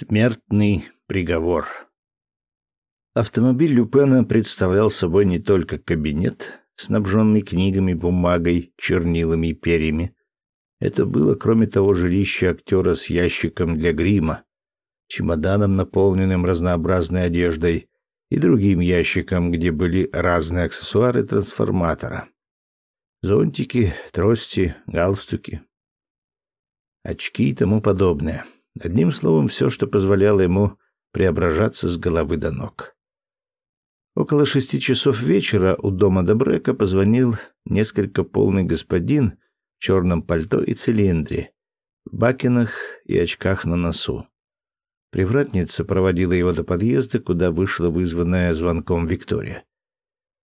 Смертный приговор. Автомобиль Люпена представлял собой не только кабинет, снабженный книгами, бумагой, чернилами и перьями. Это было, кроме того, жилище актера с ящиком для грима, чемоданом, наполненным разнообразной одеждой, и другим ящиком, где были разные аксессуары трансформатора. Зонтики, трости, галстуки, очки и тому подобное. Одним словом, все, что позволяло ему преображаться с головы до ног. Около шести часов вечера у дома Добрека позвонил несколько полный господин в черном пальто и цилиндре, в бакинах и очках на носу. Привратница проводила его до подъезда, куда вышла вызванная звонком Виктория.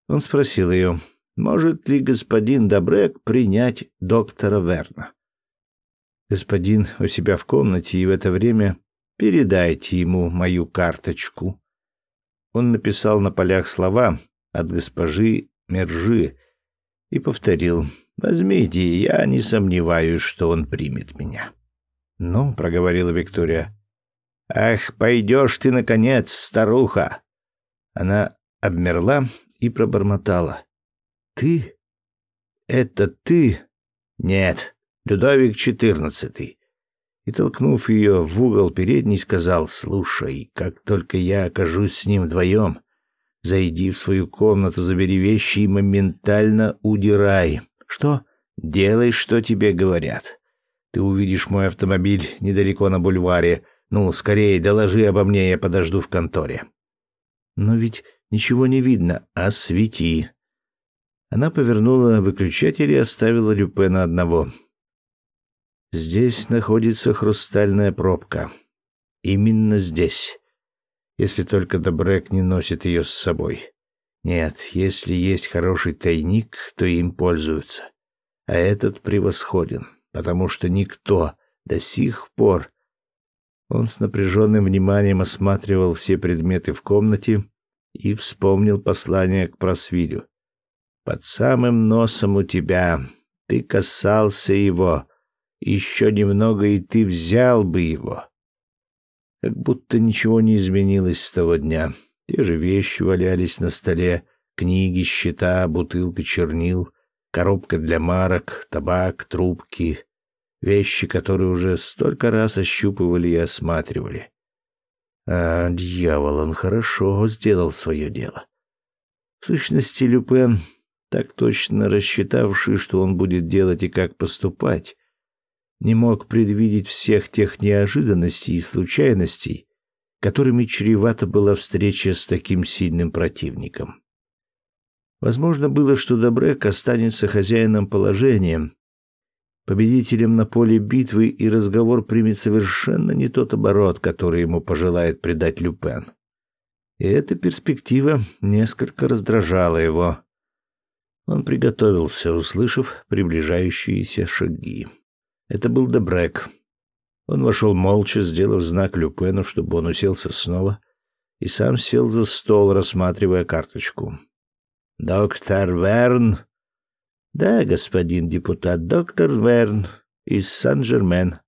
Он спросил ее, может ли господин Добрек принять доктора Верна. Господин у себя в комнате, и в это время передайте ему мою карточку. Он написал на полях слова от госпожи Мержи и повторил: "Возьмите, я не сомневаюсь, что он примет меня". "Ну", проговорила Виктория. "Ах, пойдешь ты наконец, старуха". Она обмерла и пробормотала: "Ты? Это ты? Нет, Людовик XIV. И, толкнув ее в угол передней, сказал, «Слушай, как только я окажусь с ним вдвоем, зайди в свою комнату, забери вещи и моментально удирай. Что? Делай, что тебе говорят. Ты увидишь мой автомобиль недалеко на бульваре. Ну, скорее, доложи обо мне, я подожду в конторе». «Но ведь ничего не видно. Освети». Она повернула выключатель и оставила Люпена одного. Здесь находится хрустальная пробка. Именно здесь. Если только Добрек не носит ее с собой. Нет, если есть хороший тайник, то им пользуются. А этот превосходен, потому что никто до сих пор... Он с напряженным вниманием осматривал все предметы в комнате и вспомнил послание к Просвилю. «Под самым носом у тебя. Ты касался его» Еще немного, и ты взял бы его. Как будто ничего не изменилось с того дня. Те же вещи валялись на столе, книги, счета, бутылка чернил, коробка для марок, табак, трубки, вещи, которые уже столько раз ощупывали и осматривали. А, дьявол, он хорошо сделал свое дело. В сущности, Люпен, так точно рассчитавший, что он будет делать и как поступать, не мог предвидеть всех тех неожиданностей и случайностей, которыми чревата была встреча с таким сильным противником. Возможно было, что Добрек останется хозяином положения, победителем на поле битвы, и разговор примет совершенно не тот оборот, который ему пожелает придать Люпен. И эта перспектива несколько раздражала его. Он приготовился, услышав приближающиеся шаги. Это был Дебрек. Он вошел молча, сделав знак Люпену, чтобы он уселся снова, и сам сел за стол, рассматривая карточку. «Доктор Верн?» «Да, господин депутат, доктор Верн из Сан-Жермен».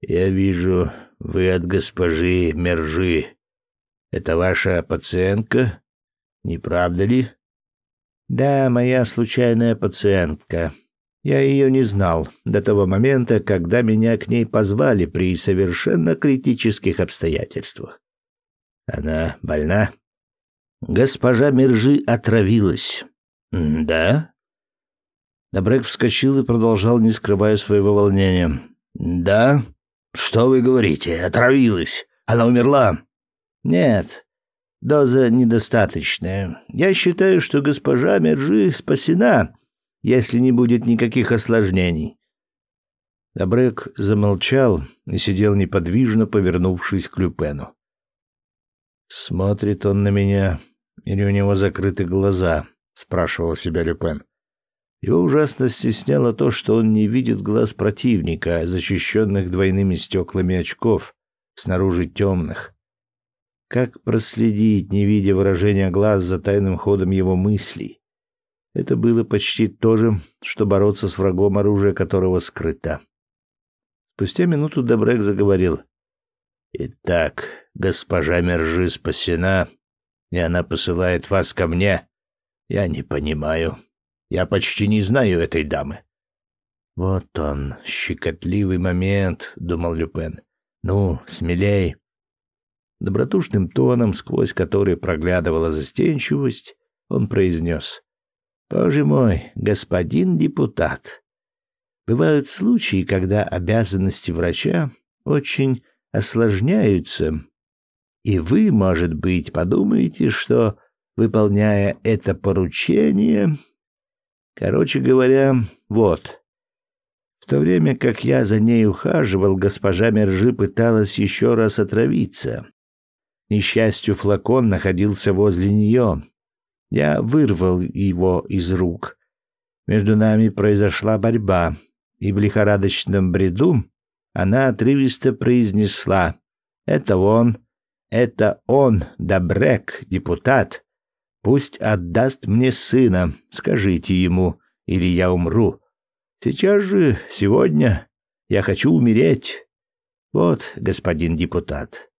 «Я вижу, вы от госпожи Мержи. Это ваша пациентка, не правда ли?» «Да, моя случайная пациентка», я ее не знал до того момента, когда меня к ней позвали при совершенно критических обстоятельствах. Она больна? Госпожа Мержи отравилась. Да? Добрек вскочил и продолжал, не скрывая своего волнения. Да? Что вы говорите? Отравилась. Она умерла? Нет. Доза недостаточная. Я считаю, что госпожа Мержи спасена если не будет никаких осложнений. Добрек замолчал и сидел неподвижно, повернувшись к Люпену. Смотрит он на меня, или у него закрыты глаза, спрашивал себя Люпен. Его ужасно стесняло то, что он не видит глаз противника, защищенных двойными стеклами очков, снаружи темных. Как проследить, не видя выражения глаз за тайным ходом его мыслей? Это было почти то же, что бороться с врагом, оружие которого скрыто. Спустя минуту Добрек заговорил. Итак, госпожа Мержи спасена, и она посылает вас ко мне. Я не понимаю. Я почти не знаю этой дамы. Вот он, щекотливый момент, думал Люпен. Ну, смелей. Добродушным тоном, сквозь который проглядывала застенчивость, он произнес. «Боже мой, господин депутат, бывают случаи, когда обязанности врача очень осложняются, и вы, может быть, подумаете, что, выполняя это поручение... Короче говоря, вот. В то время как я за ней ухаживал, госпожа Мержи пыталась еще раз отравиться. Несчастью, флакон находился возле нее. Я вырвал его из рук. Между нами произошла борьба, и в лихорадочном бреду она отрывисто произнесла «Это он, это он, Добрек, депутат. Пусть отдаст мне сына, скажите ему, или я умру. Сейчас же, сегодня, я хочу умереть. Вот, господин депутат».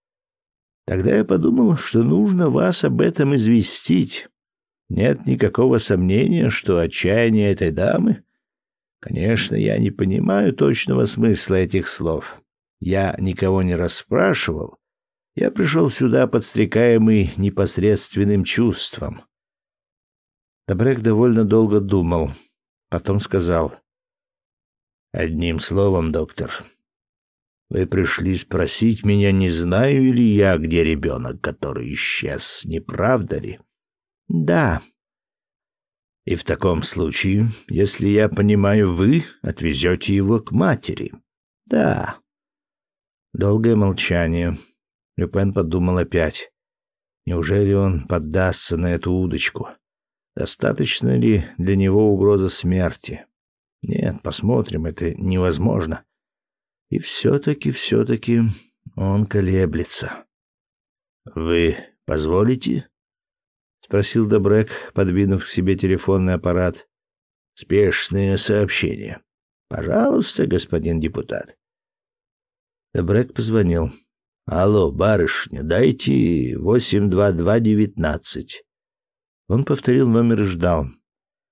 Тогда я подумал, что нужно вас об этом известить. Нет никакого сомнения, что отчаяние этой дамы... Конечно, я не понимаю точного смысла этих слов. Я никого не расспрашивал. Я пришел сюда, подстрекаемый непосредственным чувством. Добрек довольно долго думал. Потом сказал. «Одним словом, доктор, вы пришли спросить меня, не знаю ли я, где ребенок, который исчез, не правда ли?» Да. И в таком случае, если я понимаю, вы отвезете его к матери. Да. Долгое молчание. Люпен подумал опять. Неужели он поддастся на эту удочку? Достаточно ли для него угроза смерти? Нет, посмотрим, это невозможно. И все-таки, все-таки он колеблется. «Вы позволите?» Спросил Добрек, подвинув к себе телефонный аппарат. Спешное сообщение. Пожалуйста, господин депутат. Добрек позвонил. Алло, барышня, дайте восемь два два девятнадцать. Он повторил номер и ждал.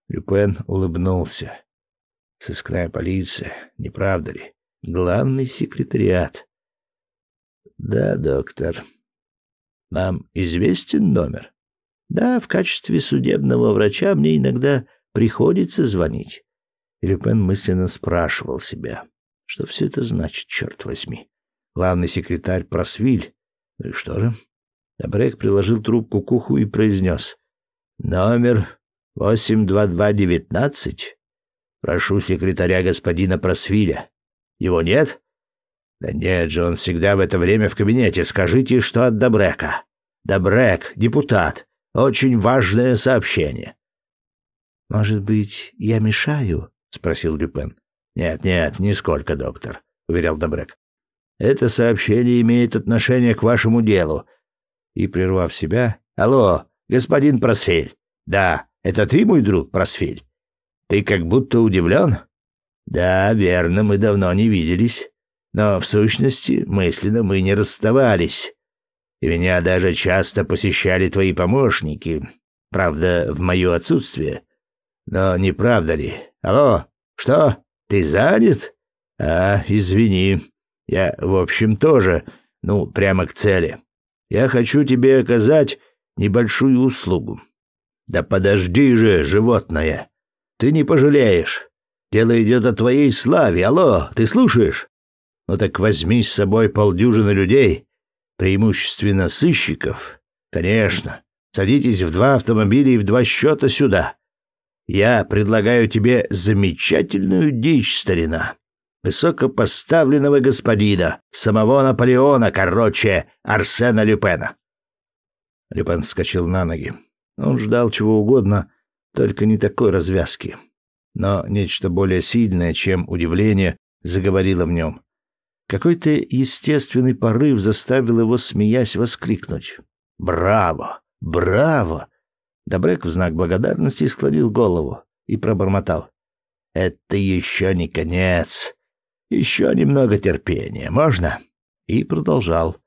Люпен улыбнулся. Сыскная полиция, не правда ли? Главный секретариат. Да, доктор. Вам известен номер? Да, в качестве судебного врача мне иногда приходится звонить. И мысленно спрашивал себя, что все это значит, черт возьми. Главный секретарь Просвиль. Ну и что же? Добрек приложил трубку к уху и произнес. «Номер 82219. Прошу секретаря господина Просвиля. Его нет?» «Да нет же, он всегда в это время в кабинете. Скажите, что от Добрека. Добрек, депутат. Очень важное сообщение. Может быть, я мешаю? спросил Люпен. Нет, нет, нисколько, доктор, уверял Добрек. Это сообщение имеет отношение к вашему делу. И прервав себя, алло, господин Просфель. Да, это ты, мой друг Просфель. Ты как будто удивлен? Да, верно, мы давно не виделись. Но в сущности, мысленно мы не расставались и меня даже часто посещали твои помощники, правда, в мое отсутствие. Но не правда ли? Алло, что? Ты занят? А, извини. Я, в общем, тоже, ну, прямо к цели. Я хочу тебе оказать небольшую услугу. Да подожди же, животное. Ты не пожалеешь. Дело идет о твоей славе. Алло, ты слушаешь? Ну так возьми с собой полдюжины людей преимущественно сыщиков, конечно, садитесь в два автомобиля и в два счета сюда. Я предлагаю тебе замечательную дичь, старина. Высокопоставленного господина, самого Наполеона, короче, Арсена Люпена. Люпен вскочил на ноги. Он ждал чего угодно, только не такой развязки. Но нечто более сильное, чем удивление, заговорило в нем. Какой-то естественный порыв заставил его, смеясь, воскликнуть. «Браво! Браво!» Добрек в знак благодарности склонил голову и пробормотал. «Это еще не конец. Еще немного терпения. Можно?» И продолжал.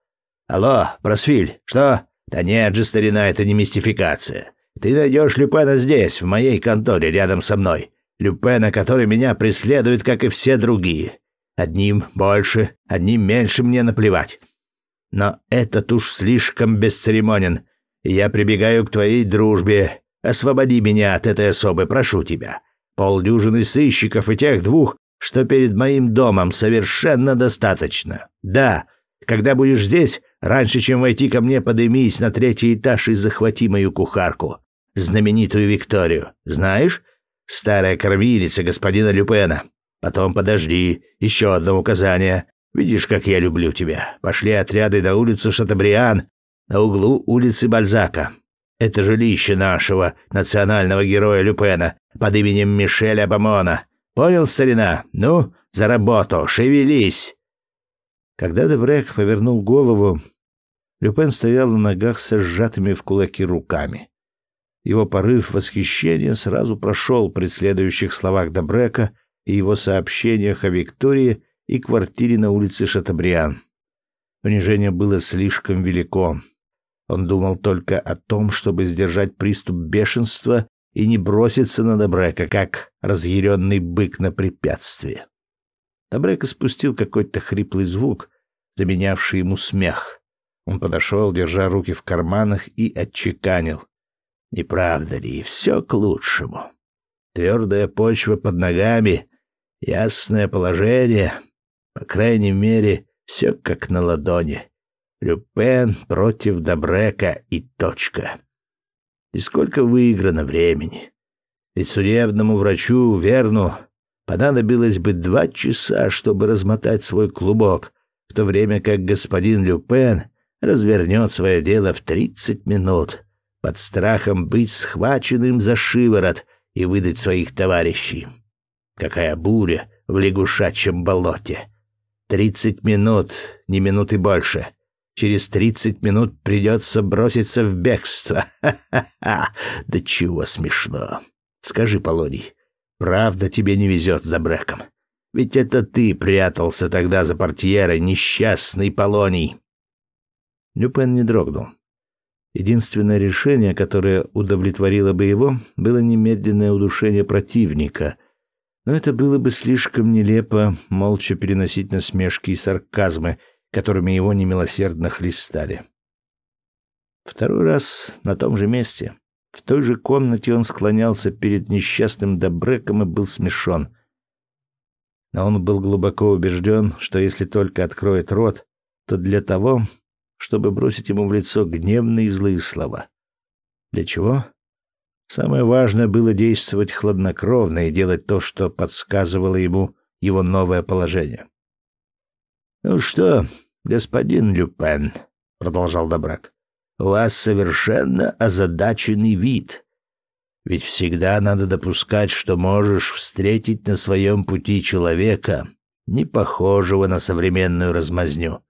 Алло, Просфиль, что? Да нет же, старина, это не мистификация. Ты найдешь Люпена здесь, в моей конторе, рядом со мной. Люпена, который меня преследует, как и все другие. Одним больше, одним меньше мне наплевать. Но этот уж слишком бесцеремонен, я прибегаю к твоей дружбе. Освободи меня от этой особы, прошу тебя. Полдюжины сыщиков и тех двух, что перед моим домом, совершенно достаточно. Да, когда будешь здесь, раньше, чем войти ко мне, подымись на третий этаж и захвати мою кухарку, знаменитую Викторию. Знаешь? Старая кормилица господина Люпена. Потом подожди, еще одно указание. Видишь, как я люблю тебя. Пошли отряды на улицу Шатабриан, на углу улицы Бальзака. Это жилище нашего национального героя Люпена под именем Мишеля Бамона. Понял, старина? Ну, за работу, шевелись!» Когда Дебрек повернул голову, Люпен стоял на ногах со сжатыми в кулаки руками. Его порыв восхищения сразу прошел при следующих словах Дебрека и его сообщениях о Виктории и квартире на улице Шатабриан. Унижение было слишком велико. Он думал только о том, чтобы сдержать приступ бешенства и не броситься на Добрека, как разъяренный бык на препятствие. Добрека спустил какой-то хриплый звук, заменявший ему смех. Он подошел, держа руки в карманах, и отчеканил. «Не правда ли, все к лучшему? Твердая почва под ногами, ясное положение, по крайней мере, все как на ладони. Люпен против Добрека и точка. И сколько выиграно времени. Ведь судебному врачу, Верну, понадобилось бы два часа, чтобы размотать свой клубок, в то время как господин Люпен развернет свое дело в тридцать минут, под страхом быть схваченным за шиворот и выдать своих товарищей. Какая буря в лягушачьем болоте! Тридцать минут, не минуты больше — Через тридцать минут придется броситься в бегство. Ха-ха-ха! Да чего смешно. Скажи, Полоний, правда тебе не везет за Брэком? Ведь это ты прятался тогда за портьерой, несчастный Полоний. Люпен не дрогнул. Единственное решение, которое удовлетворило бы его, было немедленное удушение противника. Но это было бы слишком нелепо молча переносить насмешки и сарказмы, которыми его немилосердно хлестали. Второй раз на том же месте, в той же комнате он склонялся перед несчастным Добреком и был смешон. Но он был глубоко убежден, что если только откроет рот, то для того, чтобы бросить ему в лицо гневные злые слова. Для чего? Самое важное было действовать хладнокровно и делать то, что подсказывало ему его новое положение. «Ну что, господин Люпен», — продолжал Добрак, — «у вас совершенно озадаченный вид. Ведь всегда надо допускать, что можешь встретить на своем пути человека, не похожего на современную размазню.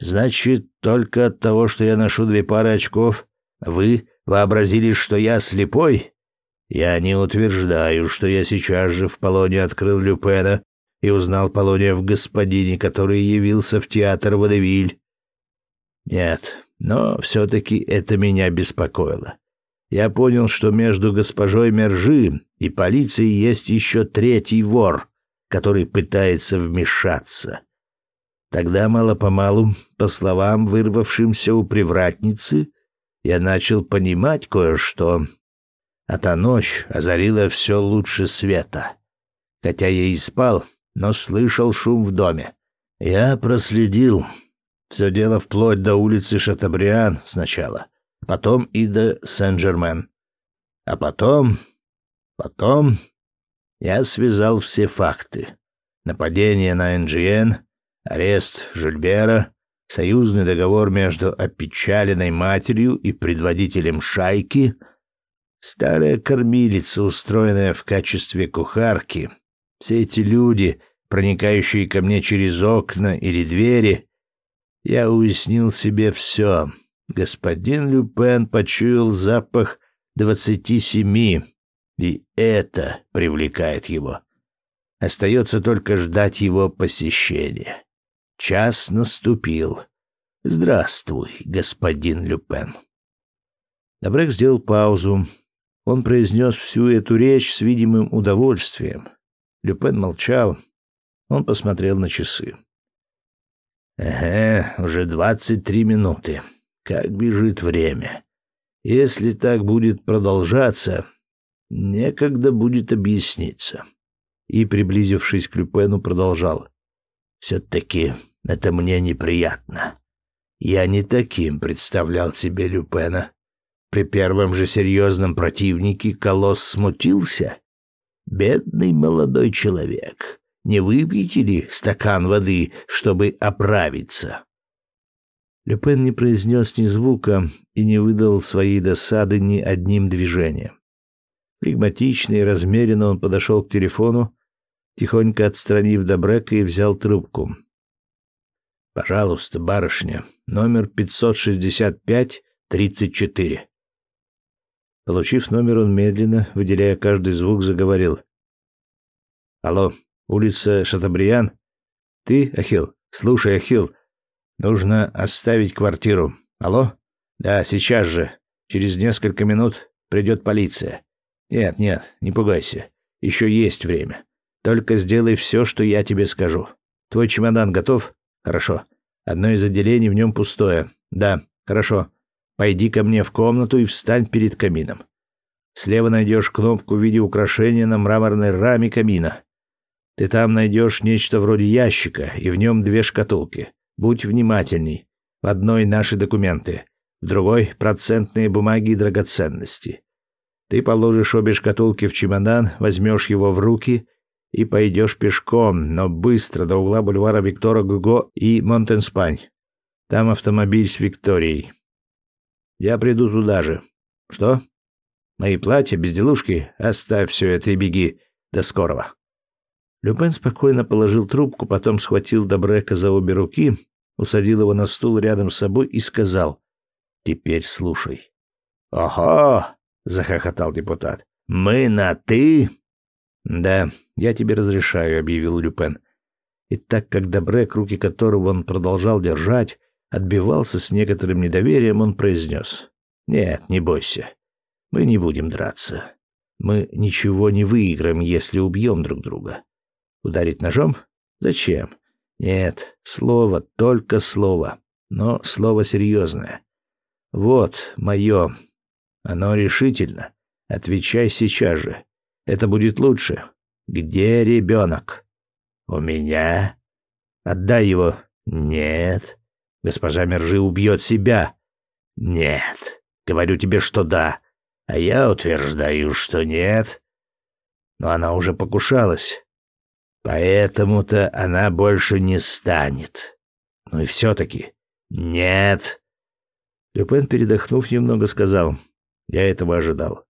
Значит, только от того, что я ношу две пары очков, вы вообразили, что я слепой? Я не утверждаю, что я сейчас же в полоне открыл Люпена и узнал Полония в господине, который явился в театр Водевиль. Нет, но все-таки это меня беспокоило. Я понял, что между госпожой Мержи и полицией есть еще третий вор, который пытается вмешаться. Тогда мало-помалу, по словам вырвавшимся у привратницы, я начал понимать кое-что. А та ночь озарила все лучше света. Хотя я и спал, но слышал шум в доме. Я проследил. Все дело вплоть до улицы Шатабриан сначала, потом и до Сен-Жермен. А потом... потом... Я связал все факты. Нападение на НГН, арест Жильбера, союзный договор между опечаленной матерью и предводителем шайки, старая кормилица, устроенная в качестве кухарки — все эти люди, проникающие ко мне через окна или двери, я уяснил себе все. Господин Люпен почуял запах двадцати семи, и это привлекает его. Остается только ждать его посещения. Час наступил. Здравствуй, господин Люпен. Добрек сделал паузу. Он произнес всю эту речь с видимым удовольствием. Люпен молчал. Он посмотрел на часы. «Ага, уже двадцать три минуты. Как бежит время. Если так будет продолжаться, некогда будет объясниться». И, приблизившись к Люпену, продолжал. «Все-таки это мне неприятно. Я не таким представлял себе Люпена. При первом же серьезном противнике Колосс смутился. Бедный молодой человек. Не выпьете ли стакан воды, чтобы оправиться? Люпен не произнес ни звука и не выдал своей досады ни одним движением. Флегматично и размеренно он подошел к телефону, тихонько отстранив Добрека и взял трубку. «Пожалуйста, барышня, номер 565-34». Получив номер, он медленно, выделяя каждый звук, заговорил. «Алло, улица Шатабриан? Ты, Ахил? Слушай, Ахил, нужно оставить квартиру. Алло? Да, сейчас же. Через несколько минут придет полиция. Нет, нет, не пугайся. Еще есть время. Только сделай все, что я тебе скажу. Твой чемодан готов? Хорошо. Одно из отделений в нем пустое. Да, хорошо. Пойди ко мне в комнату и встань перед камином. Слева найдешь кнопку в виде украшения на мраморной раме камина. Ты там найдешь нечто вроде ящика, и в нем две шкатулки. Будь внимательней. В одной наши документы, в другой процентные бумаги и драгоценности. Ты положишь обе шкатулки в чемодан, возьмешь его в руки и пойдешь пешком, но быстро до угла бульвара Виктора Гуго и Монтенспань. Там автомобиль с Викторией. Я приду туда же. Что? Мои платья, безделушки? Оставь все это и беги. До скорого. Люпен спокойно положил трубку, потом схватил Добрека за обе руки, усадил его на стул рядом с собой и сказал: "Теперь слушай". "Ого!" захохотал депутат. "Мы на ты?" "Да, я тебе разрешаю", объявил Люпен. И так как Добрек, руки которого он продолжал держать, отбивался с некоторым недоверием, он произнес. «Нет, не бойся. Мы не будем драться. Мы ничего не выиграем, если убьем друг друга. Ударить ножом? Зачем? Нет, слово, только слово. Но слово серьезное. Вот мое. Оно решительно. Отвечай сейчас же. Это будет лучше. Где ребенок? У меня. Отдай его. Нет. Госпожа Мержи убьет себя. Нет. Говорю тебе, что да. А я утверждаю, что нет. Но она уже покушалась. Поэтому-то она больше не станет. Ну и все-таки нет. Люпен, передохнув немного, сказал, «Я этого ожидал.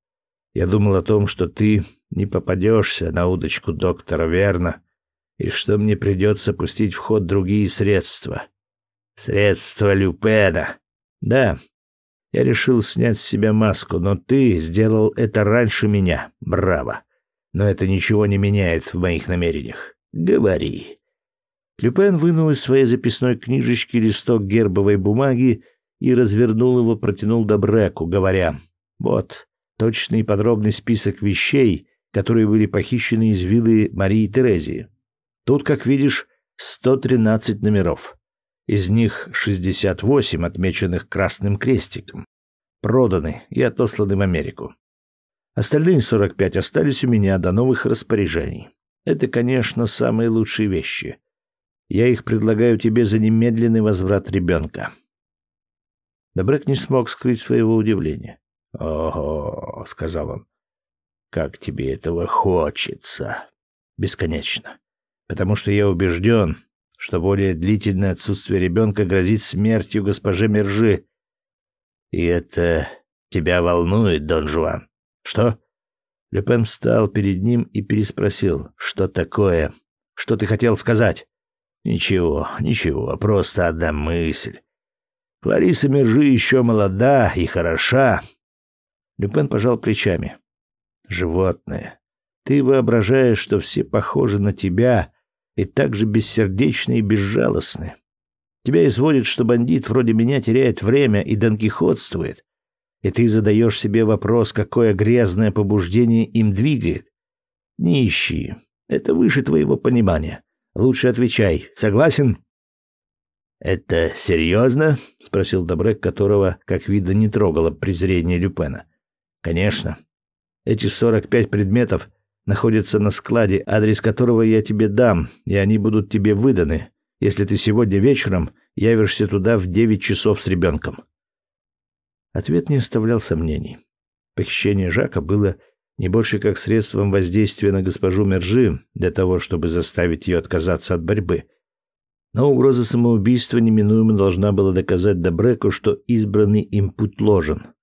Я думал о том, что ты не попадешься на удочку доктора, верно, и что мне придется пустить в ход другие средства. Средства Люпена. Да, я решил снять с себя маску, но ты сделал это раньше меня. Браво. Но это ничего не меняет в моих намерениях. Говори. Люпен вынул из своей записной книжечки листок гербовой бумаги и развернул его, протянул Добреку, говоря: "Вот точный и подробный список вещей, которые были похищены из виллы Марии Терезии. Тут, как видишь, 113 номеров. Из них 68 отмеченных красным крестиком. Проданы и отосланы в Америку. Остальные 45 остались у меня до новых распоряжений. Это, конечно, самые лучшие вещи. Я их предлагаю тебе за немедленный возврат ребенка. Добрек не смог скрыть своего удивления. «Ого», — сказал он, — «как тебе этого хочется?» «Бесконечно. Потому что я убежден, что более длительное отсутствие ребенка грозит смертью госпоже Мержи. И это тебя волнует, Дон Жуан? Что? Люпен встал перед ним и переспросил: "Что такое? Что ты хотел сказать?" "Ничего, ничего, просто одна мысль. Клариса Мержи еще молода и хороша". Люпен пожал плечами. "Животное. Ты воображаешь, что все похожи на тебя, и так же бессердечны и безжалостны. Тебя изводит, что бандит вроде меня теряет время и донкихотствует. И ты задаешь себе вопрос, какое грязное побуждение им двигает. Не ищи. Это выше твоего понимания. Лучше отвечай. Согласен? Это серьезно? спросил Добрек, которого, как видно, не трогало презрение Люпена. Конечно. Эти сорок пять предметов находятся на складе, адрес которого я тебе дам, и они будут тебе выданы, если ты сегодня вечером явишься туда в девять часов с ребенком. Ответ не оставлял сомнений. Похищение Жака было не больше как средством воздействия на госпожу Мержи для того, чтобы заставить ее отказаться от борьбы. Но угроза самоубийства неминуемо должна была доказать Добреку, что избранный им путь ложен.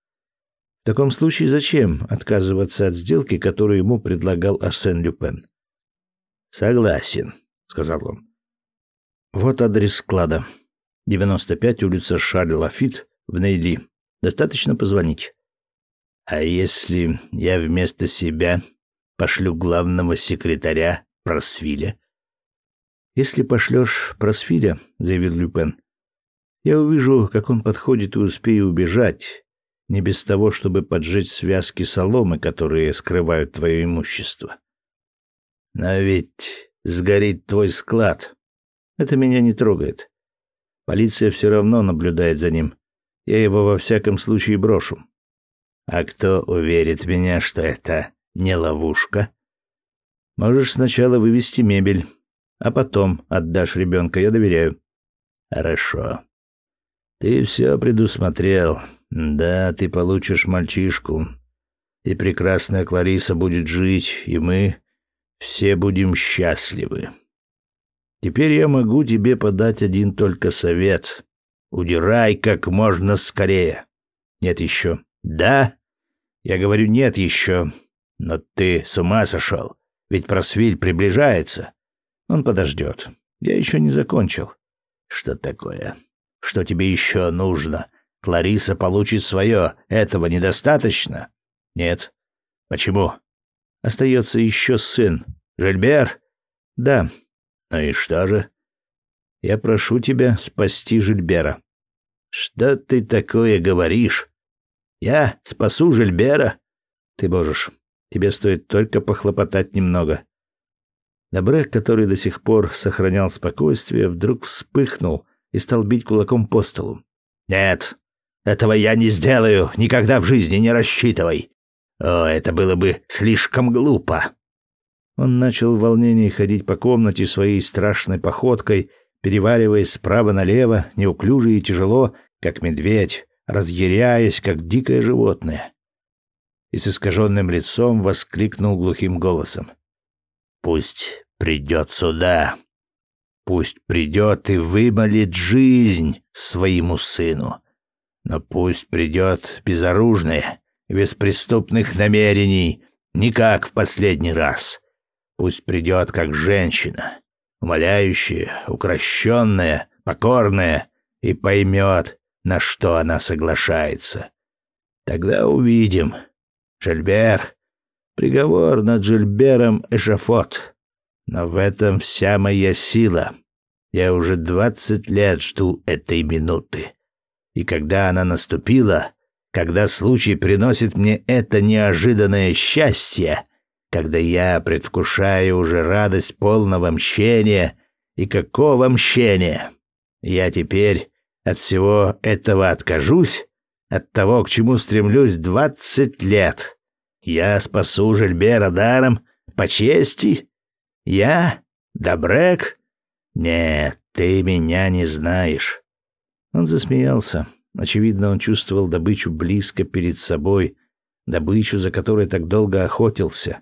В таком случае зачем отказываться от сделки, которую ему предлагал Арсен Люпен? «Согласен», — сказал он. «Вот адрес склада. 95 улица Шарль-Лафит в Нейли. Достаточно позвонить». А если я вместо себя пошлю главного секретаря Просвиля? Если пошлешь Просвиля, заявил Люпен, я увижу, как он подходит и успею убежать, не без того, чтобы поджечь связки соломы, которые скрывают твое имущество. Но ведь сгорит твой склад. Это меня не трогает. Полиция все равно наблюдает за ним. Я его во всяком случае брошу. А кто уверит меня, что это не ловушка? Можешь сначала вывести мебель, а потом отдашь ребенка, я доверяю. Хорошо. Ты все предусмотрел. Да, ты получишь мальчишку. И прекрасная Клариса будет жить, и мы все будем счастливы. Теперь я могу тебе подать один только совет. Удирай как можно скорее. Нет еще. Да, я говорю, нет еще. Но ты с ума сошел. Ведь просвиль приближается. Он подождет. Я еще не закончил. Что такое? Что тебе еще нужно? Клариса получит свое. Этого недостаточно? Нет. Почему? Остается еще сын. Жильбер? Да. Ну и что же? Я прошу тебя спасти Жильбера. Что ты такое говоришь? Я спасу Жильбера? Ты можешь. Тебе стоит только похлопотать немного. Добрек, который до сих пор сохранял спокойствие, вдруг вспыхнул и стал бить кулаком по столу. Нет, этого я не сделаю, никогда в жизни не рассчитывай. О, это было бы слишком глупо. Он начал в волнении ходить по комнате своей страшной походкой, переваливаясь справа налево, неуклюже и тяжело, как медведь, разъяряясь, как дикое животное. И с искаженным лицом воскликнул глухим голосом. «Пусть придет сюда. Пусть придет и вымолит жизнь своему сыну. Но пусть придет безоружный, без преступных намерений, не как в последний раз. Пусть придет как женщина, умоляющая, укращенная, покорная, и поймет, на что она соглашается. Тогда увидим. Жильбер. Приговор над Жильбером эшафот. Но в этом вся моя сила. Я уже двадцать лет жду этой минуты. И когда она наступила, когда случай приносит мне это неожиданное счастье, когда я предвкушаю уже радость полного мщения, и какого мщения? Я теперь от всего этого откажусь, от того, к чему стремлюсь двадцать лет. Я спасу Жильбера даром, по чести. Я? Добрек? Нет, ты меня не знаешь. Он засмеялся. Очевидно, он чувствовал добычу близко перед собой, добычу, за которой так долго охотился.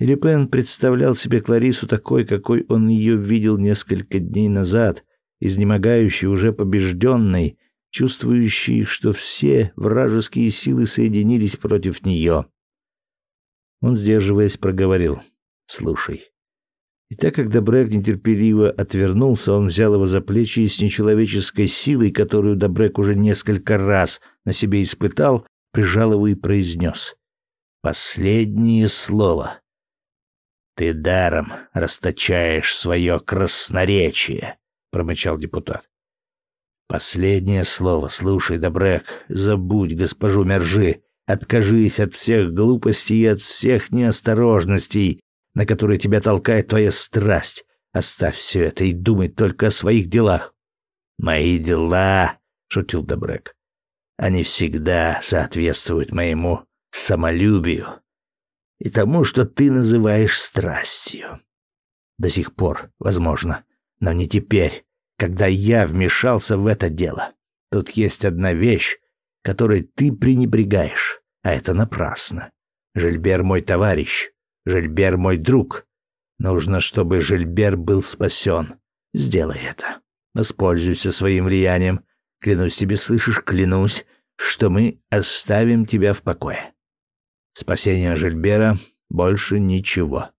И Люпен представлял себе Кларису такой, какой он ее видел несколько дней назад, изнемогающий, уже побежденный, чувствующий, что все вражеские силы соединились против нее. Он, сдерживаясь, проговорил. «Слушай». И так как Добрек нетерпеливо отвернулся, он взял его за плечи и с нечеловеческой силой, которую Добрек уже несколько раз на себе испытал, прижал его и произнес. «Последнее слово. Ты даром расточаешь свое красноречие» промычал депутат. Последнее слово, слушай, Добрек, забудь госпожу Мержи, откажись от всех глупостей и от всех неосторожностей, на которые тебя толкает твоя страсть. Оставь все это и думай только о своих делах. Мои дела, шутил Добрек. Они всегда соответствуют моему самолюбию и тому, что ты называешь страстью. До сих пор, возможно, но не теперь, когда я вмешался в это дело. Тут есть одна вещь, которой ты пренебрегаешь, а это напрасно. Жильбер мой товарищ, Жильбер мой друг. Нужно, чтобы Жильбер был спасен. Сделай это. Воспользуйся своим влиянием. Клянусь тебе, слышишь, клянусь, что мы оставим тебя в покое. Спасение Жильбера больше ничего.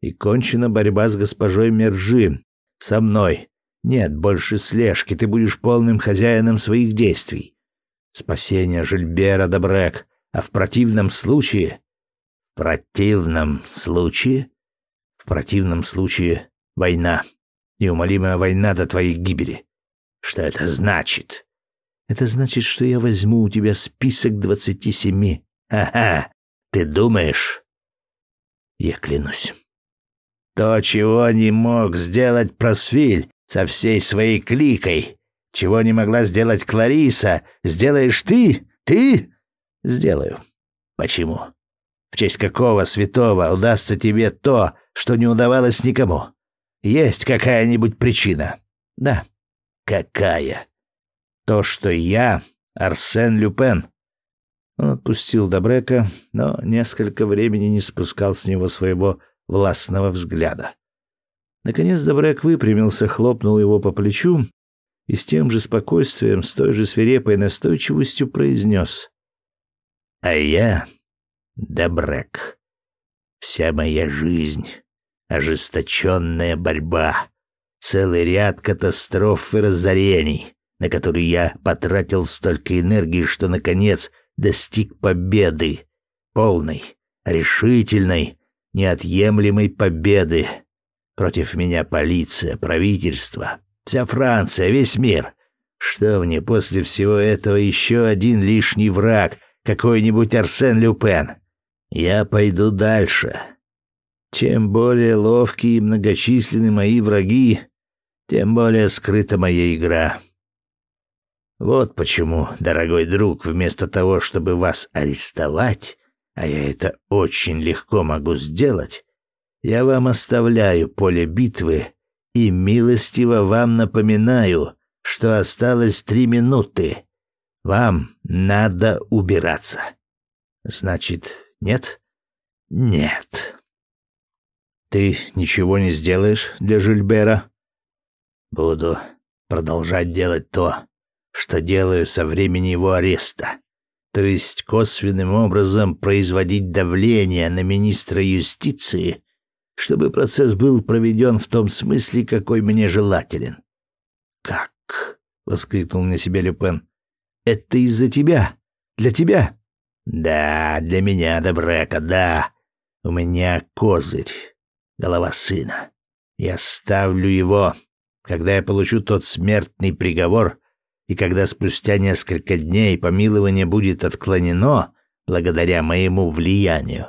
И кончена борьба с госпожой Мержи. Со мной. Нет больше слежки, ты будешь полным хозяином своих действий. Спасение Жильбера Добрек, а в противном случае... В противном случае? В противном случае война. Неумолимая война до твоей гибели. Что это значит? Это значит, что я возьму у тебя список двадцати семи. Ага, ты думаешь? Я клянусь. То, чего не мог сделать Просвиль со всей своей кликой, чего не могла сделать Клариса, сделаешь ты? Ты? Сделаю. Почему? В честь какого святого удастся тебе то, что не удавалось никому? Есть какая-нибудь причина? Да. Какая? То, что я Арсен Люпен. Он отпустил Добрека, но несколько времени не спускал с него своего властного взгляда. Наконец Добрек выпрямился, хлопнул его по плечу и с тем же спокойствием, с той же свирепой настойчивостью произнес. «А я Добрек. Вся моя жизнь — ожесточенная борьба, целый ряд катастроф и разорений, на которые я потратил столько энергии, что, наконец, достиг победы, полной, решительной, неотъемлемой победы. Против меня полиция, правительство, вся Франция, весь мир. Что мне после всего этого еще один лишний враг, какой-нибудь Арсен Люпен? Я пойду дальше. Чем более ловкие и многочисленны мои враги, тем более скрыта моя игра. Вот почему, дорогой друг, вместо того, чтобы вас арестовать, а я это очень легко могу сделать, я вам оставляю поле битвы и милостиво вам напоминаю, что осталось три минуты. Вам надо убираться. Значит, нет? Нет. Ты ничего не сделаешь для Жильбера? Буду продолжать делать то, что делаю со времени его ареста то есть косвенным образом производить давление на министра юстиции, чтобы процесс был проведен в том смысле, какой мне желателен. «Как?» — воскликнул на себя Люпен. «Это из-за тебя? Для тебя?» «Да, для меня, Добрека, да. У меня козырь, голова сына. Я ставлю его, когда я получу тот смертный приговор, и когда спустя несколько дней помилование будет отклонено благодаря моему влиянию,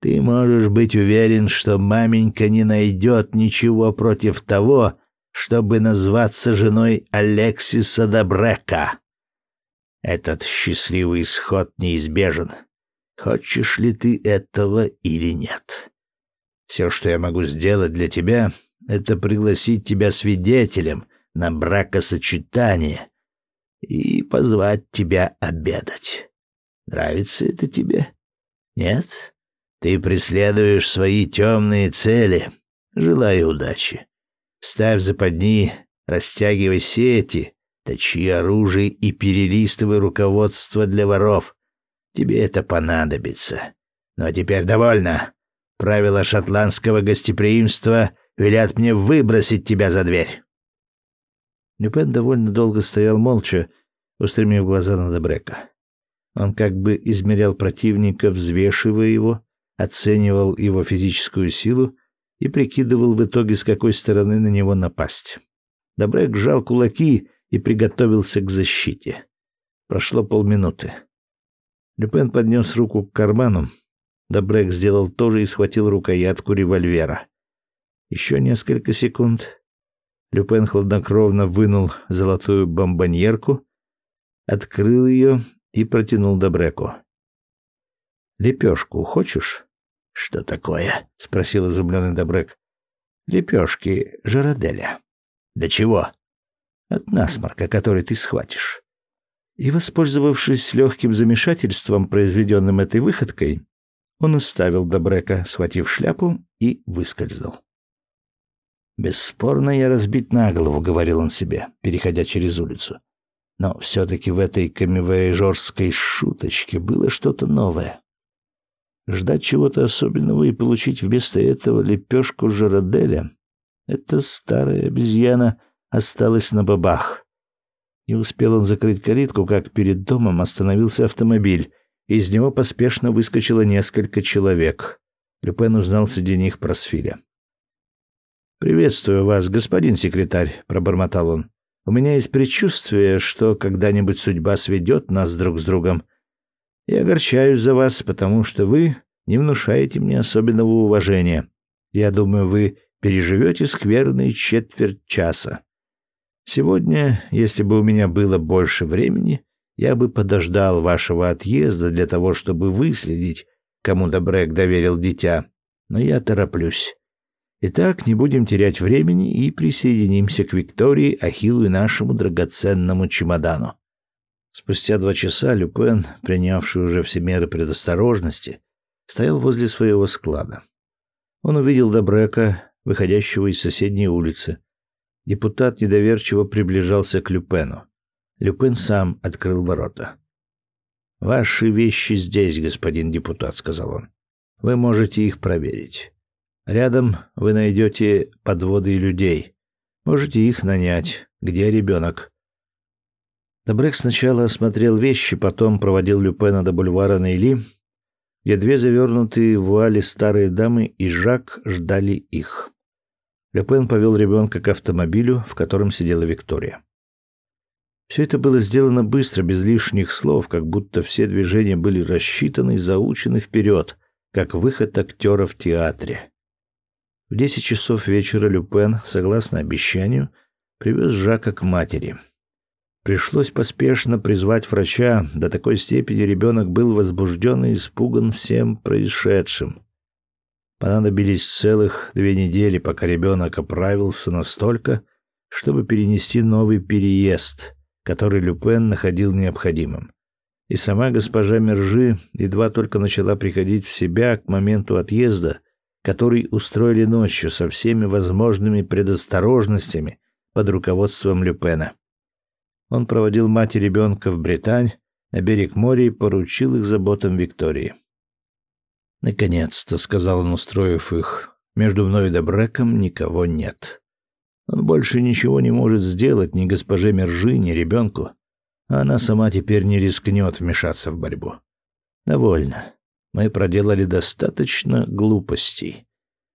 ты можешь быть уверен, что маменька не найдет ничего против того, чтобы назваться женой Алексиса Добрека. Этот счастливый исход неизбежен. Хочешь ли ты этого или нет? Все, что я могу сделать для тебя, это пригласить тебя свидетелем на бракосочетание и позвать тебя обедать. Нравится это тебе? Нет? Ты преследуешь свои темные цели. Желаю удачи. Ставь западни, растягивай сети, точи оружие и перелистывай руководство для воров. Тебе это понадобится. Ну а теперь довольно. Правила шотландского гостеприимства велят мне выбросить тебя за дверь. Люпен довольно долго стоял молча, устремив глаза на Добрека. Он как бы измерял противника, взвешивая его, оценивал его физическую силу и прикидывал в итоге, с какой стороны на него напасть. Добрек сжал кулаки и приготовился к защите. Прошло полминуты. Люпен поднес руку к карману. Добрек сделал то же и схватил рукоятку револьвера. Еще несколько секунд. Люпен хладнокровно вынул золотую бомбоньерку, открыл ее и протянул Добреку. «Лепешку хочешь?» «Что такое?» — спросил изумленный Добрек. «Лепешки Жараделя». «Для чего?» «От насморка, который ты схватишь». И, воспользовавшись легким замешательством, произведенным этой выходкой, он оставил Добрека, схватив шляпу, и выскользнул. «Бесспорно, я разбит на голову», — говорил он себе, переходя через улицу. Но все-таки в этой камевояжерской шуточке было что-то новое. Ждать чего-то особенного и получить вместо этого лепешку Жараделя — эта старая обезьяна осталась на бабах. Не успел он закрыть калитку, как перед домом остановился автомобиль, из него поспешно выскочило несколько человек. Люпен узнал среди них Просфиля. «Приветствую вас, господин секретарь», — пробормотал он. «У меня есть предчувствие, что когда-нибудь судьба сведет нас друг с другом. Я огорчаюсь за вас, потому что вы не внушаете мне особенного уважения. Я думаю, вы переживете скверные четверть часа. Сегодня, если бы у меня было больше времени, я бы подождал вашего отъезда для того, чтобы выследить, кому Добрек доверил дитя. Но я тороплюсь. Итак, не будем терять времени и присоединимся к Виктории, Ахиллу и нашему драгоценному чемодану. Спустя два часа Люпен, принявший уже все меры предосторожности, стоял возле своего склада. Он увидел Добрека, выходящего из соседней улицы. Депутат недоверчиво приближался к Люпену. Люпен сам открыл ворота. «Ваши вещи здесь, господин депутат», — сказал он. «Вы можете их проверить. Рядом вы найдете подводы и людей. Можете их нанять. Где ребенок?» Добрек сначала осмотрел вещи, потом проводил Люпена до бульвара Нейли, где две завернутые в вуали старые дамы и Жак ждали их. Люпен повел ребенка к автомобилю, в котором сидела Виктория. Все это было сделано быстро, без лишних слов, как будто все движения были рассчитаны и заучены вперед, как выход актера в театре. В десять часов вечера Люпен, согласно обещанию, привез Жака к матери. Пришлось поспешно призвать врача, до такой степени ребенок был возбужден и испуган всем происшедшим. Понадобились целых две недели, пока ребенок оправился настолько, чтобы перенести новый переезд, который Люпен находил необходимым. И сама госпожа Мержи едва только начала приходить в себя к моменту отъезда — который устроили ночью со всеми возможными предосторожностями под руководством Люпена. Он проводил мать и ребенка в Британь, на берег моря и поручил их заботам Виктории. «Наконец-то», — сказал он, устроив их, — «между мной и Добреком никого нет. Он больше ничего не может сделать ни госпоже Мержи, ни ребенку, а она сама теперь не рискнет вмешаться в борьбу. Довольно мы проделали достаточно глупостей.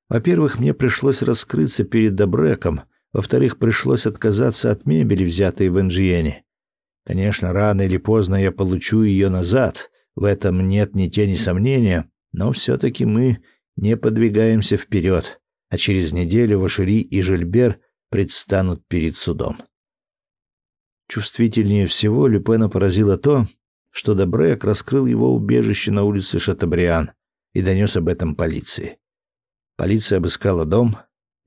Во-первых, мне пришлось раскрыться перед Добреком, во-вторых, пришлось отказаться от мебели, взятой в Энджиене. Конечно, рано или поздно я получу ее назад, в этом нет ни тени сомнения, но все-таки мы не подвигаемся вперед, а через неделю Вашери и Жильбер предстанут перед судом. Чувствительнее всего Люпена поразило то, что Добрек раскрыл его убежище на улице Шатабриан и донес об этом полиции. Полиция обыскала дом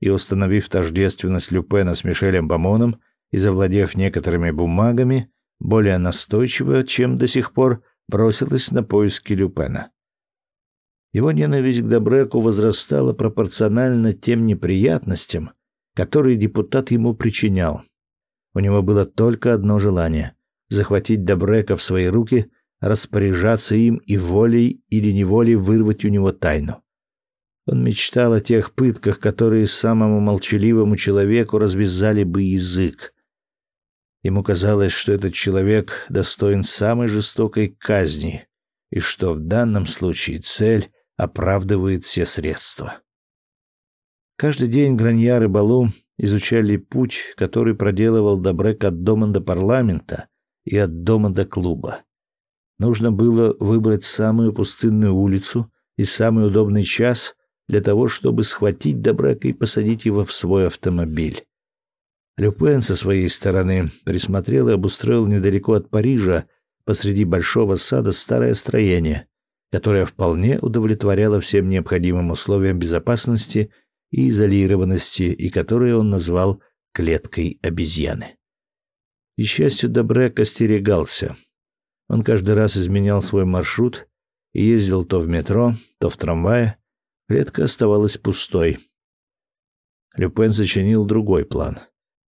и, установив тождественность Люпена с Мишелем Бамоном и завладев некоторыми бумагами, более настойчиво, чем до сих пор, бросилась на поиски Люпена. Его ненависть к Добреку возрастала пропорционально тем неприятностям, которые депутат ему причинял. У него было только одно желание захватить Добрека в свои руки, распоряжаться им и волей или неволей вырвать у него тайну. Он мечтал о тех пытках, которые самому молчаливому человеку развязали бы язык. Ему казалось, что этот человек достоин самой жестокой казни, и что в данном случае цель оправдывает все средства. Каждый день Граньяр и Балу изучали путь, который проделывал Добрек от дома до парламента и от дома до клуба. Нужно было выбрать самую пустынную улицу и самый удобный час для того, чтобы схватить Добрека и посадить его в свой автомобиль. Люпен со своей стороны присмотрел и обустроил недалеко от Парижа, посреди большого сада, старое строение, которое вполне удовлетворяло всем необходимым условиям безопасности и изолированности, и которое он назвал клеткой обезьяны. И счастью, Добрек остерегался. Он каждый раз изменял свой маршрут и ездил то в метро, то в трамвае. Клетка оставалась пустой. Люпен сочинил другой план.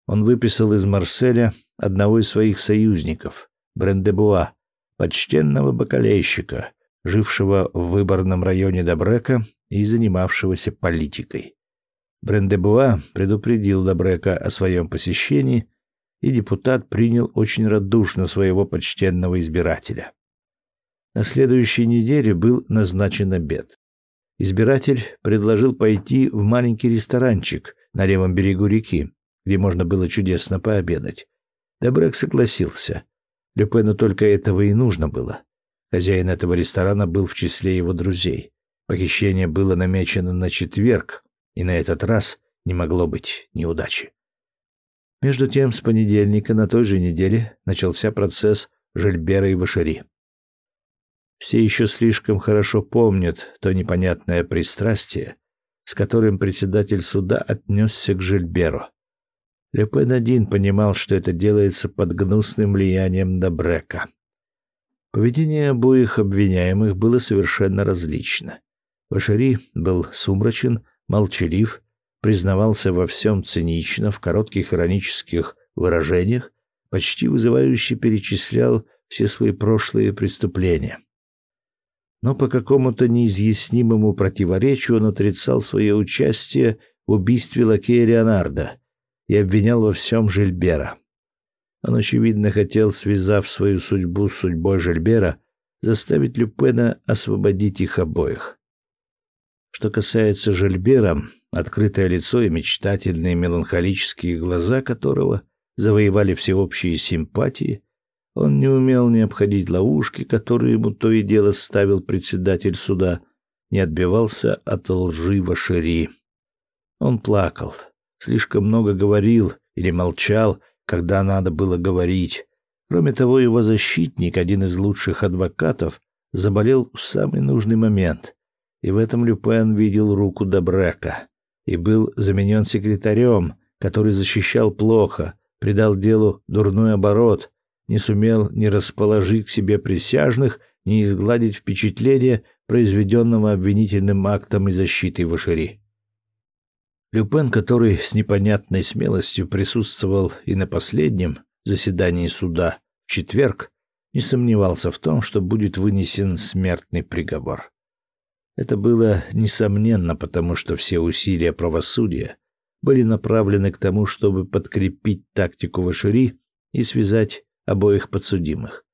Он выписал из Марселя одного из своих союзников, Брендебуа, почтенного бакалейщика, жившего в выборном районе Добрека и занимавшегося политикой. Брендебуа предупредил Добрека о своем посещении, и депутат принял очень радушно своего почтенного избирателя. На следующей неделе был назначен обед. Избиратель предложил пойти в маленький ресторанчик на левом берегу реки, где можно было чудесно пообедать. Добрек согласился. Люпену только этого и нужно было. Хозяин этого ресторана был в числе его друзей. Похищение было намечено на четверг, и на этот раз не могло быть неудачи. Между тем, с понедельника на той же неделе начался процесс Жильбера и Вашери. Все еще слишком хорошо помнят то непонятное пристрастие, с которым председатель суда отнесся к Жильберу. Лепен один понимал, что это делается под гнусным влиянием Добрека. Поведение обоих обвиняемых было совершенно различно. Вашери был сумрачен, молчалив, признавался во всем цинично, в коротких иронических выражениях, почти вызывающе перечислял все свои прошлые преступления. Но по какому-то неизъяснимому противоречию он отрицал свое участие в убийстве лакея Леонардо и обвинял во всем Жильбера. Он, очевидно, хотел, связав свою судьбу с судьбой Жильбера, заставить Люпена освободить их обоих. Что касается Жильбера, открытое лицо и мечтательные меланхолические глаза которого завоевали всеобщие симпатии, он не умел не обходить ловушки, которые ему то и дело ставил председатель суда, не отбивался от лжи Вашери. Он плакал, слишком много говорил или молчал, когда надо было говорить. Кроме того, его защитник, один из лучших адвокатов, заболел в самый нужный момент и в этом Люпен видел руку Добрека и был заменен секретарем, который защищал плохо, придал делу дурной оборот, не сумел ни расположить к себе присяжных, ни изгладить впечатление, произведенного обвинительным актом и защитой Вашери. Люпен, который с непонятной смелостью присутствовал и на последнем заседании суда в четверг, не сомневался в том, что будет вынесен смертный приговор. Это было несомненно, потому что все усилия правосудия были направлены к тому, чтобы подкрепить тактику Вашири и связать обоих подсудимых.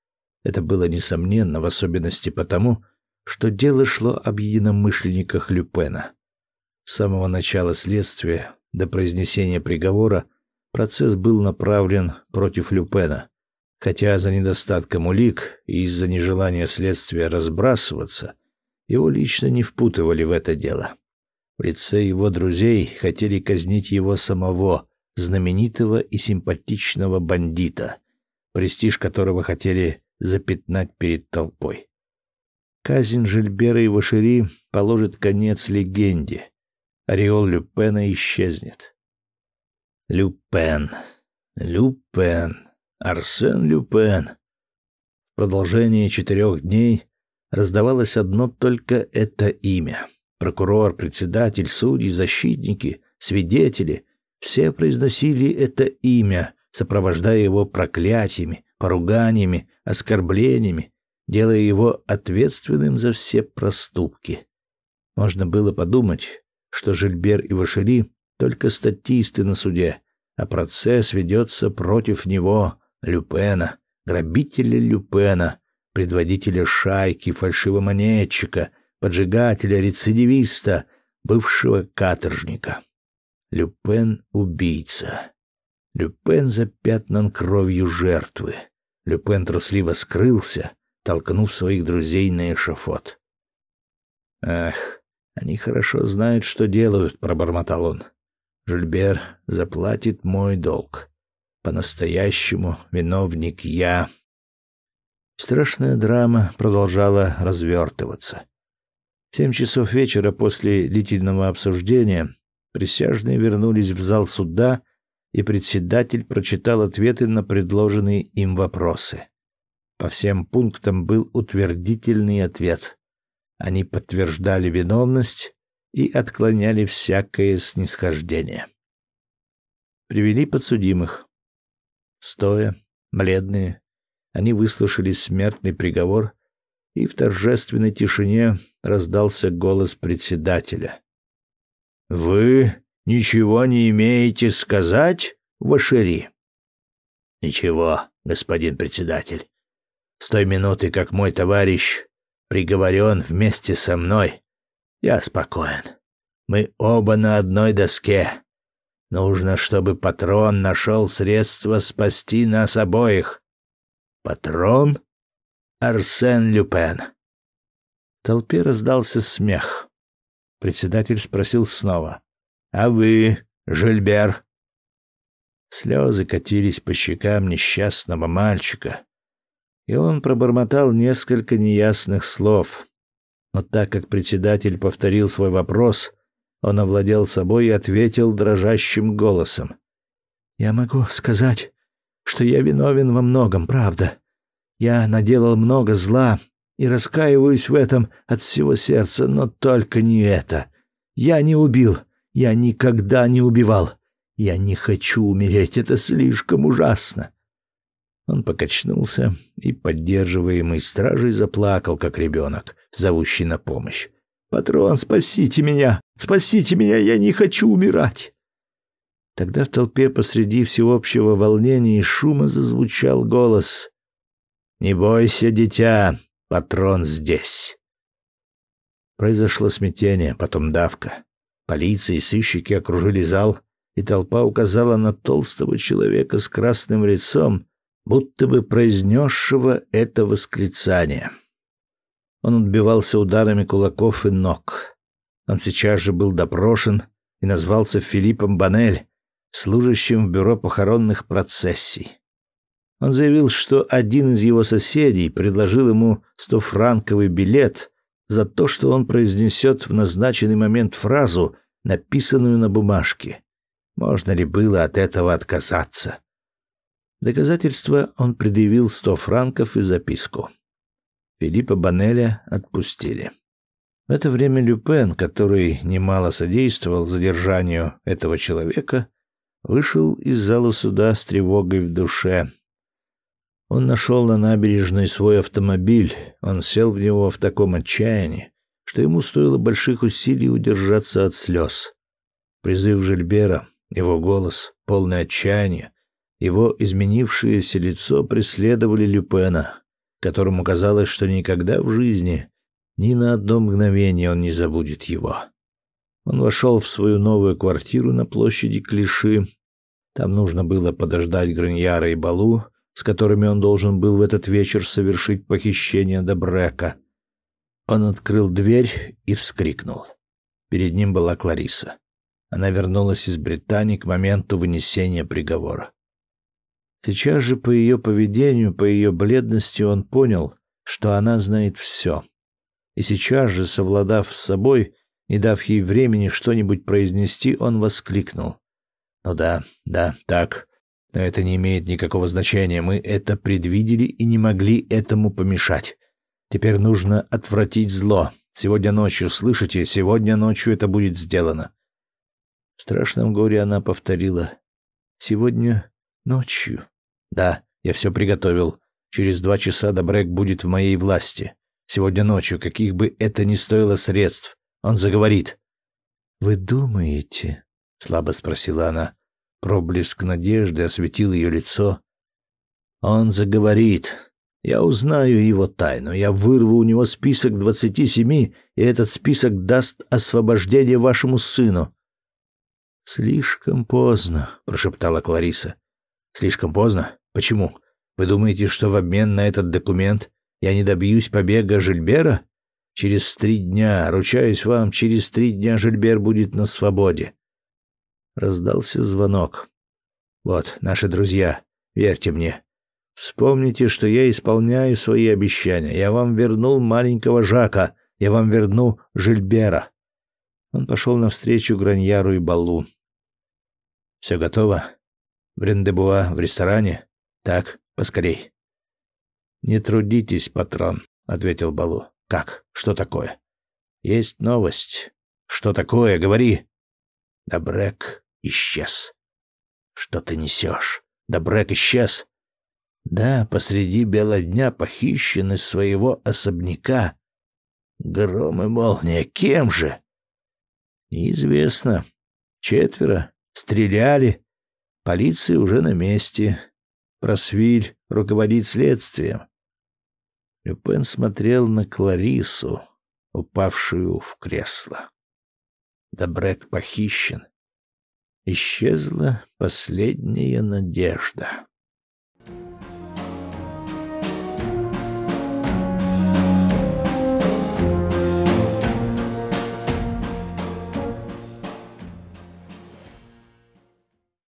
Это было несомненно, в особенности потому, что дело шло об единомышленниках Люпена. С самого начала следствия до произнесения приговора процесс был направлен против Люпена, хотя за недостатком улик и из-за нежелания следствия разбрасываться его лично не впутывали в это дело. В лице его друзей хотели казнить его самого, знаменитого и симпатичного бандита, престиж которого хотели запятнать перед толпой. Казнь Жильбера и Вашери положит конец легенде. Ореол Люпена исчезнет. Люпен. Люпен. Арсен Люпен. В продолжение четырех дней раздавалось одно только это имя. Прокурор, председатель, судьи, защитники, свидетели — все произносили это имя, сопровождая его проклятиями, поруганиями, оскорблениями, делая его ответственным за все проступки. Можно было подумать, что Жильбер и Вашери — только статисты на суде, а процесс ведется против него, Люпена, грабителя Люпена, предводителя шайки, фальшивомонетчика, поджигателя, рецидивиста, бывшего каторжника. Люпен — убийца. Люпен запятнан кровью жертвы. Люпен трусливо скрылся, толкнув своих друзей на эшафот. «Ах, они хорошо знают, что делают», — пробормотал он. «Жильбер заплатит мой долг. По-настоящему виновник я». Страшная драма продолжала развертываться. В семь часов вечера после длительного обсуждения присяжные вернулись в зал суда, и председатель прочитал ответы на предложенные им вопросы. По всем пунктам был утвердительный ответ. Они подтверждали виновность и отклоняли всякое снисхождение. Привели подсудимых. Стоя, бледные, они выслушали смертный приговор, и в торжественной тишине раздался голос председателя. «Вы ничего не имеете сказать, Вашери?» «Ничего, господин председатель. С той минуты, как мой товарищ приговорен вместе со мной, я спокоен. Мы оба на одной доске. Нужно, чтобы патрон нашел средства спасти нас обоих. Патрон? Арсен Люпен. В толпе раздался смех. Председатель спросил снова. «А вы, Жильбер?» Слезы катились по щекам несчастного мальчика, и он пробормотал несколько неясных слов. Но так как председатель повторил свой вопрос, он овладел собой и ответил дрожащим голосом. «Я могу сказать, что я виновен во многом, правда. Я наделал много зла и раскаиваюсь в этом от всего сердца, но только не это. Я не убил, я никогда не убивал. Я не хочу умереть, это слишком ужасно. Он покачнулся и, поддерживаемый стражей, заплакал, как ребенок, зовущий на помощь. «Патрон, спасите меня! Спасите меня! Я не хочу умирать!» Тогда в толпе посреди всеобщего волнения и шума зазвучал голос. «Не бойся, дитя, патрон здесь!» Произошло смятение, потом давка. Полиция и сыщики окружили зал, и толпа указала на толстого человека с красным лицом, будто бы произнесшего это восклицание. Он отбивался ударами кулаков и ног. Он сейчас же был допрошен и назвался Филиппом Банель, служащим в бюро похоронных процессий. Он заявил, что один из его соседей предложил ему стофранковый билет за то, что он произнесет в назначенный момент фразу, написанную на бумажке. Можно ли было от этого отказаться? Доказательства он предъявил сто франков и записку. Филиппа Банеля отпустили. В это время Люпен, который немало содействовал задержанию этого человека, вышел из зала суда с тревогой в душе. Он нашел на набережной свой автомобиль, он сел в него в таком отчаянии, что ему стоило больших усилий удержаться от слез. Призыв Жильбера, его голос, полное отчаяние, его изменившееся лицо преследовали Люпена, которому казалось, что никогда в жизни, ни на одно мгновение он не забудет его. Он вошел в свою новую квартиру на площади Клиши. Там нужно было подождать Граньяра и Балу, с которыми он должен был в этот вечер совершить похищение Добрека. Он открыл дверь и вскрикнул. Перед ним была Клариса. Она вернулась из Британии к моменту вынесения приговора. Сейчас же по ее поведению, по ее бледности он понял, что она знает все. И сейчас же, совладав с собой, не дав ей времени что-нибудь произнести, он воскликнул. «Ну да, да, так. Но это не имеет никакого значения. Мы это предвидели и не могли этому помешать. Теперь нужно отвратить зло. Сегодня ночью, слышите, сегодня ночью это будет сделано». В страшном горе она повторила. «Сегодня Ночью. Да, я все приготовил. Через два часа Добрек будет в моей власти. Сегодня ночью, каких бы это ни стоило средств, он заговорит. Вы думаете? слабо спросила она. Проблеск надежды осветил ее лицо. Он заговорит. Я узнаю его тайну. Я вырву у него список двадцати семи, и этот список даст освобождение вашему сыну. Слишком поздно, прошептала Клариса. Слишком поздно? Почему? Вы думаете, что в обмен на этот документ я не добьюсь побега Жильбера? Через три дня, ручаюсь вам, через три дня Жильбер будет на свободе. Раздался звонок. Вот, наши друзья, верьте мне. Вспомните, что я исполняю свои обещания. Я вам вернул маленького Жака, я вам верну Жильбера. Он пошел навстречу Граньяру и Балу. Все готово? В Рендебуа, в ресторане? Так, поскорей. Не трудитесь, патрон, ответил Балу. Как? Что такое? Есть новость. Что такое? Говори. Добрек исчез. Что ты несешь? Добрек исчез. Да, посреди бела дня похищен из своего особняка. Гром и молния. Кем же? Неизвестно. Четверо. Стреляли. Полиция уже на месте. Просвиль руководит следствием. Люпен смотрел на Кларису, упавшую в кресло. Добрек похищен. Исчезла последняя надежда.